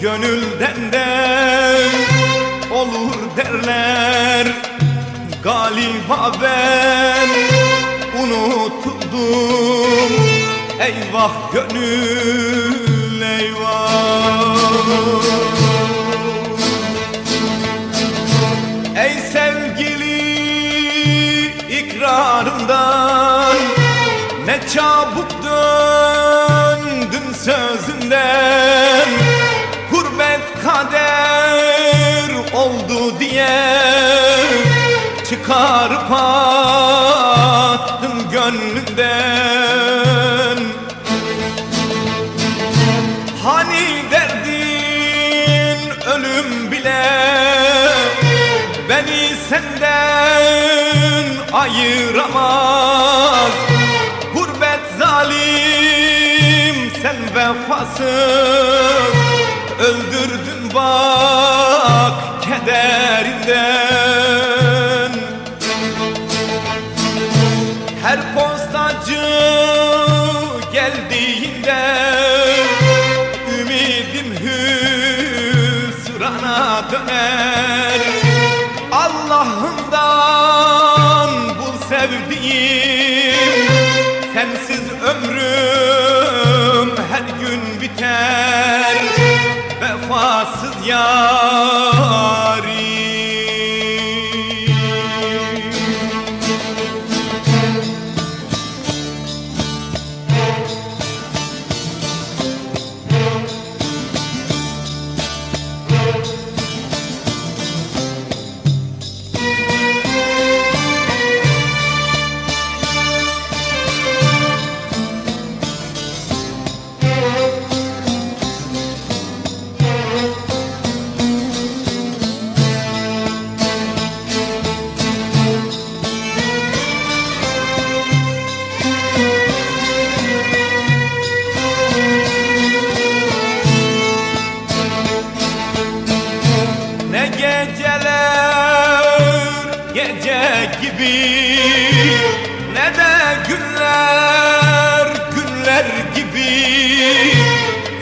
gönülden de olur derler. Galiba ben unutuldum. Eyvah gönül eyvah. Ey sevgili ikrarımdan Ne çabuk döndün sözünden kader oldu diye Çıkarıp attın gönlünden Hani derdin ölüm bile Beni senden ayıramaz. Gurbet zalim sen vefasız Öldürdün bak kederinden. Her postacı geldiğinde Ümidim hüsrana döner. Allah'ımdan bul sevdiğim Sensiz ömrüm her gün biter Vefasız gece gibi. Ne de günler günler gibi.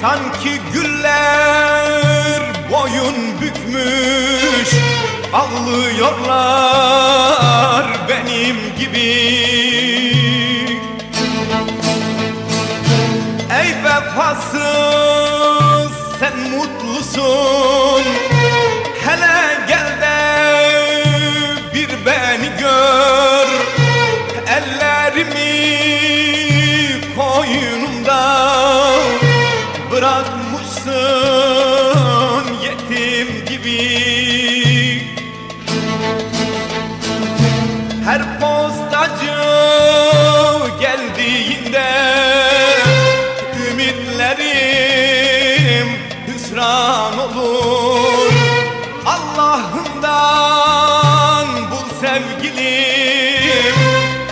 Sanki güller boyun bükmüş. Ağlıyorlar benim gibi. Ey vefasız sen mutlusun Her postacı geldiğinde Ümitlerim hüsran olur Allah'ından bul sevgilim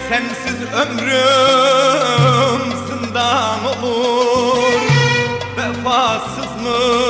Sensiz ömrüm zindan olur Vefasız mı?